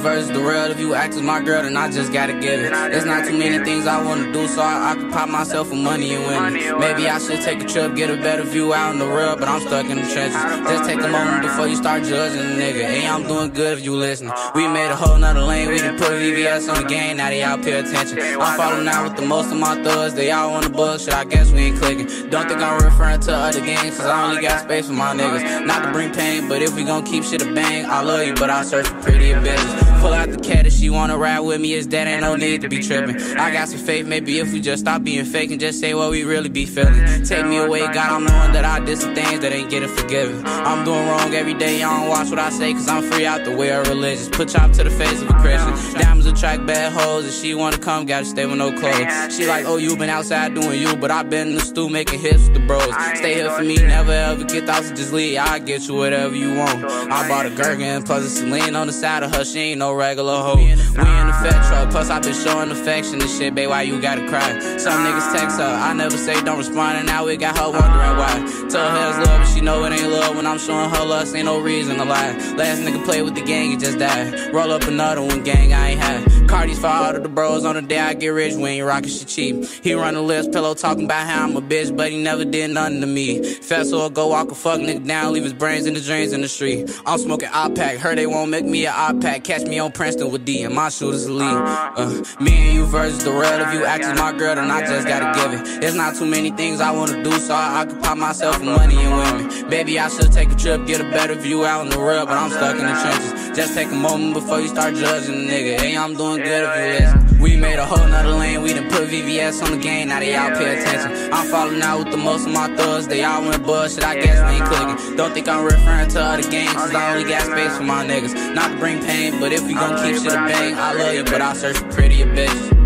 versus the real. If you act as my girl, then I just gotta give it. There's not too many things I wanna do, so I, I can pop myself for money and women. Maybe I should take a trip, get a better view out in the real, but I'm stuck in the trenches. Just take a moment before you start judging a nigga. Hey, I'm doing good if you listen. We made a whole nother lane, we done put VVS on the game, now they all pay attention. I'm falling out with the most of my thugs, they all on the bug, shit, I guess we ain't clicking. Don't think I'm referring to other games, cause I only got space for my niggas. Not to bring pain, but if we gon' keep shit a bang, I love you, but I search for prettier bitches. Pull out the cat if she wanna ride with me, is that ain't no need to be tripping. I got some faith, maybe if we just stop being fake and just say what we really be feeling. Take me away, God, I'm knowing that I did some things that ain't getting forgiven. I'm doing wrong every day, I don't watch what I say, cause I'm free out the way of religious. Put chop to the face of a Christian. Diamonds attract bad hoes, if she wanna come, gotta stay with no clothes. She like, oh, you been outside doing you, but I been in the stew making hits with the bros. Stay here for me, never ever get thoughts, just leave. I get you whatever you want. I bought a Gergen, plus a Celine on the side of her, she ain't no regular hoe. We in the fat truck, plus I been showing affection and shit, babe, why you gotta cry? Some niggas text her, I never say don't respond, and now we got her wondering why. Tell her it's love, but she know it ain't love when I'm showing her lust, ain't no reason to lie. Last nigga played with the gang, he just died. Roll up another one, gang, I ain't had. Cardi's for all of the bros on the day I get rich, we ain't rockin' shit cheap. He run the list, pillow talking about how I'm a bitch, but he never did nothing to me. Fast or go walk a fuck nigga down, leave his brains in the drains in the street. I'm smoking pack, heard they won't make me an pack. Catch me on Princeton with D and my shooters elite. Uh, me and you versus the real. If you act as my girl, then I just gotta give it. There's not too many things I wanna do, so I, occupy myself with money and women. Baby, I should take a trip, get a better view out in the real, but I'm stuck in the trenches. Just take a moment before you start judging a nigga. Hey, I'm doing good if you listen. We made a whole nother lane, we done put VVS on the game, now they all pay attention. I'm falling out with the most of my thugs, they all went buzz, shit, I guess we ain't clicking. Don't think I'm referring to other games, cause I only got space for my niggas. Not to bring pain, but if we gon' keep shit a bang, I love you, but I search for prettier bitches.